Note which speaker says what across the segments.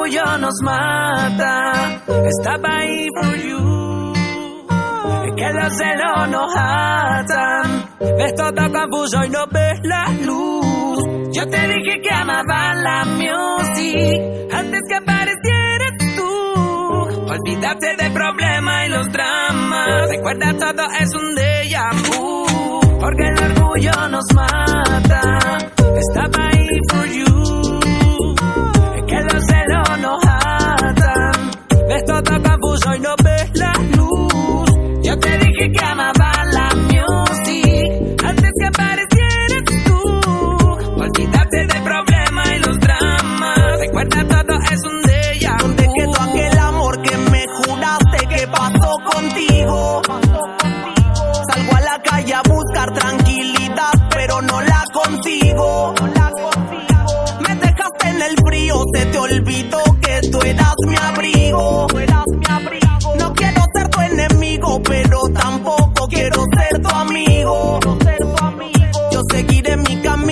Speaker 1: orgullo nos mata. Estaba ahí for you. Es que los celos nos atan. Ves todo confuso y no ves la luz. Yo te dije que amaba la music antes que aparecieras tú. Olvídate del problema y los dramas. Recuerda todo es un todo confuso y no ves la luz. Yo te dije que amaba la music antes que aparecieras tú. Olvídate del problema y los dramas. Recuerda todo es un vu.
Speaker 2: ¿Dónde quedó aquel amor que me juraste que pasó contigo? Salgo a la calle a buscar tranquilidad, pero no la consigo. Me dejaste en el frío, se te olvidó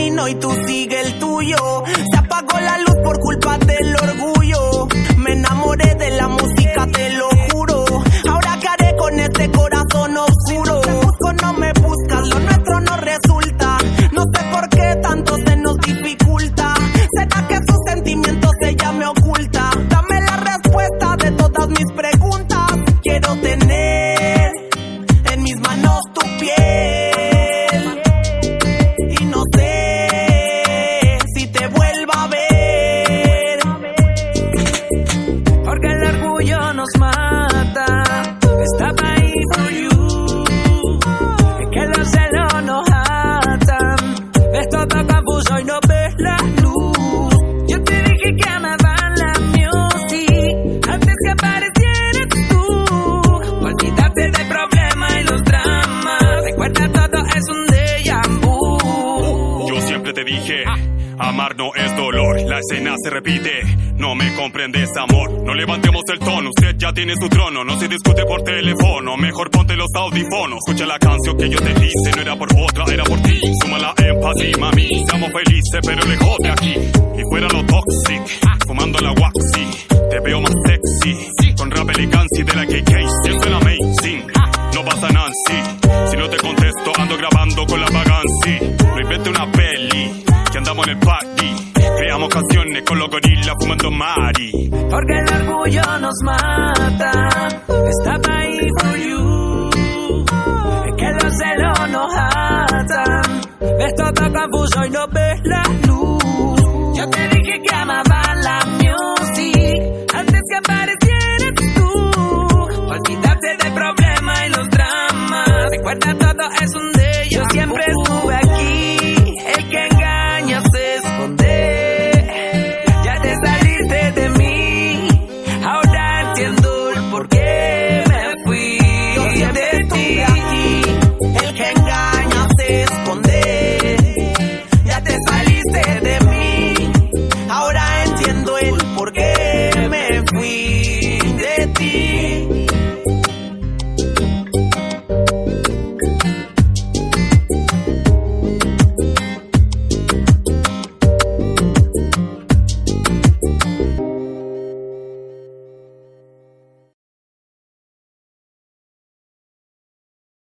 Speaker 2: camino y tú sigue el tuyo. Se apagó la luz por culpa del orgullo. Me enamoré de la música, te lo juro. Ahora qué haré con este corazón oscuro. Te busco, no me buscas, lo nuestro no resulta. No sé por qué tanto se nos dificulta. ¿Será que sus sentimientos ella me oculta? Dame la respuesta de todas mis preguntas. Quiero tener
Speaker 3: amar no es dolor, la escena se repite, no me comprendes amor, no levantemos el tono, usted ya tiene su trono, no se discute por teléfono, mejor ponte los audífonos, escucha la canción que yo te hice, no era por otra, era por ti, suma la énfasis, mami, estamos felices pero lejos de aquí, creamos canciones con los gorilas fumando mari.
Speaker 1: Porque el orgullo nos mata. Estaba ahí for you. Es que los celos nos atan. Ves todo confuso y no ves la luz. Yo te dije que amaba la music antes que aparecieras tú. Olvídate del problema y los dramas. Recuerda todo es un